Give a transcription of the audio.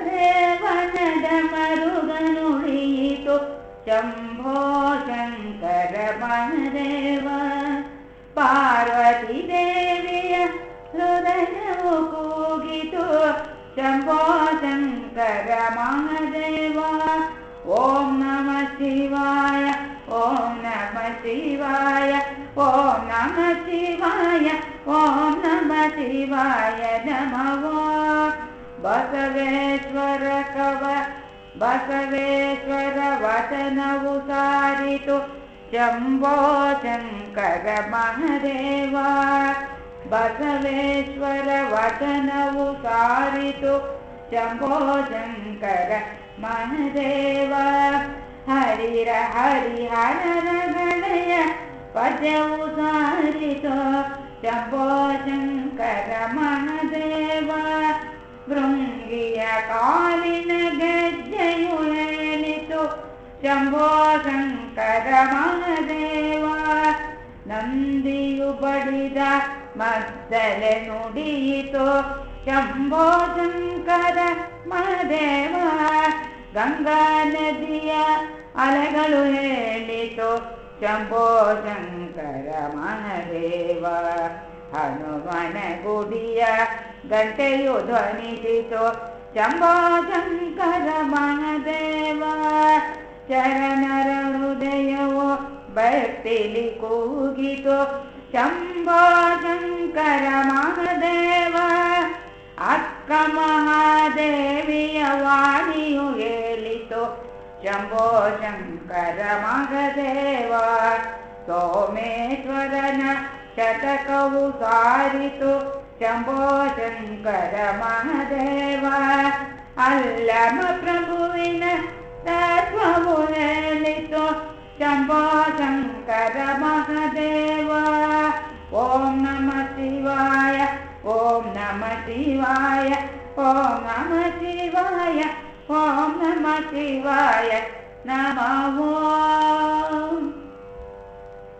ಶಂಕರದೇವನದ ಮರುಗನುಳಿಯಿತು ಶಂಭೋ ಶಂಕರ ಮಹದೇವ ಪಾರ್ವತಿ ದೇವಿಯ ಹೃದಯವು ಕೂಗಿತು ಶಂಭೋ ಶಂಕರ ಮಹದೇವ ಓಂ ನಮ ಶಿವಾಯ ಓಂ ನಮ ಶಿವಾಯ ಓಂ ನಮ ಶಿವಾಯ ಓಂ ನಮ ಶಿವಾಯ ನಮೋ ಬಸವೇಶ್ವರ ಕವ ಬಸವೇಶ್ವರ ವಚನವು ಸಾರಿತು ಶಂಭೋ ಶಂಕರ ಮಹದೇವ ಬಸವೇಶ್ವರ ವಚನವು ಸಾರಿತು ಶಂಭೋ ಶಂಕರ ಮಹದೇವ ಹರಿರ ಹರಿಹರರ ಗಣಯ ಪದ್ಯವು ಸಾರಿತು ಶಂಭೋ ಶಂಕರ ಮಹದೇವ ಭೃಂಗಿಯ ಕಾಲಿನ ಗೆಜ್ಜೆಯು ಶಂಭೋ ಶಂಕರ ಮಹದೇವ, ನಂದಿಯು ಬಡಿದ ಮದ್ದಲೆ ನುಡಿಯಿತು. ಶಂಭೋ ಶಂಕರ ಮಹದೇವ, ಗಂಗಾ ನದಿಯ ಅಲೆಗಳು ಹೇಳಿತು. ಶಂಭೋ ಶಂಕರ ಮಹದೇವ. ಹನುಮನ ಗುಡಿಯ ಗಂಟೆಯು ಧ್ವನಿಸಿತು. ಚಂಬಾಶಂಕರ ಶಂಕರ ಮಹದೇವ ಚರಣರ ಹೃದಯವು ಭಕ್ತಿಲಿ ಕೂಗಿತು. ಚಂಬಾ ಶಂಕರ ಮಹದೇವ, ಅಕ್ಕ ಮಹಾದೇವಿಯ ವಾಣಿಯು ಹೇಳಿತು. ಶಂಭೋ ಶಂಕರ ಮಹದೇವ, ಸೋಮೇಶ್ವರನ शतकवरितु चम्भोशङ्कर महदेव। अल्प्रभुवितु शम्भोशङ्कर महदेव। ॐ नम शिवाय ॐ नम शिवाय ॐ नम शिवाय ॐ नम शिवाय नमो।